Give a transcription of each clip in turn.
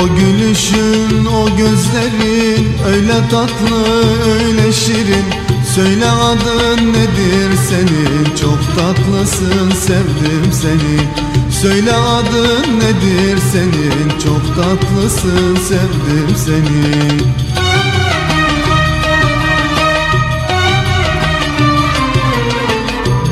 O gülüşün, o gözlerin öyle tatlı, öyle şirin. Söyle adın nedir senin Çok tatlısın sevdim seni. Söyle adın nedir senin Çok tatlısın sevdim seni.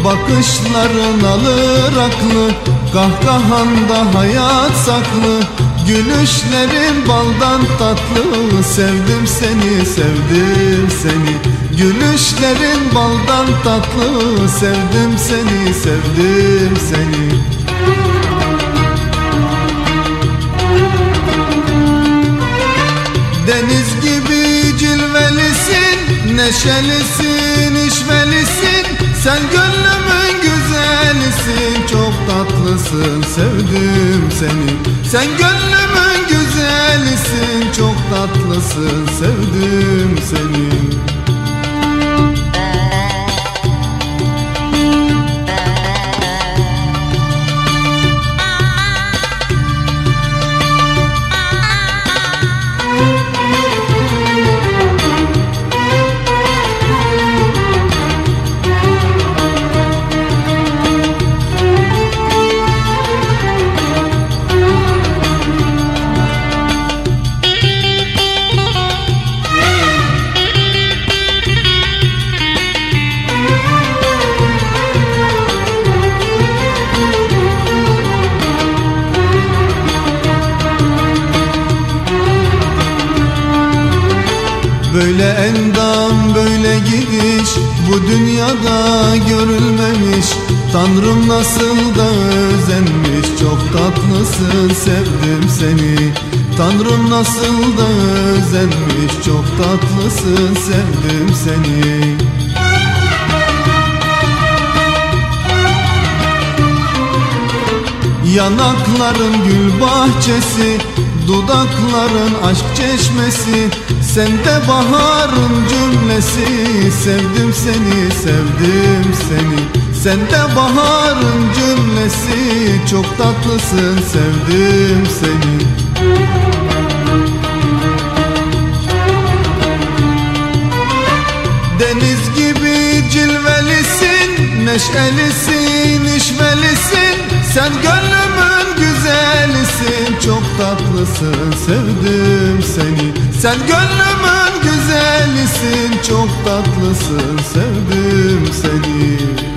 Bakışların alır aklı Kahkahanda hayat saklı Gülüşlerin baldan tatlı Sevdim seni, sevdim seni. Gülüşlerin baldan tatlı Sevdim seni, sevdim seni. Deniz gibi cilvelisin Neşelisin, işvelisin Sen gönlümün güzelisin Çok tatlısın, sevdim seni. Sen gönlümün güzelisin Çok tatlısın, sevdim seni endam böyle gidiş bu dünyada görülmemiş. Tanrım nasıl da özenmiş çok tatlısın sevdim seni. Tanrım nasıl da özenmiş çok tatlısın sevdim seni. Yanakların gül bahçesi Dudakların aşk çeşmesi Sende baharın cümlesi. Sevdim seni, sevdim seni Sende baharın cümlesi. Çok tatlısın, sevdim seni. Deniz gibi cilvelisin Neşelisin, işvelisin Sen gönlümün güzelisin Çok tatlısın, sevdim seni. Sen gönlümün güzelisin Çok tatlısın, sevdim seni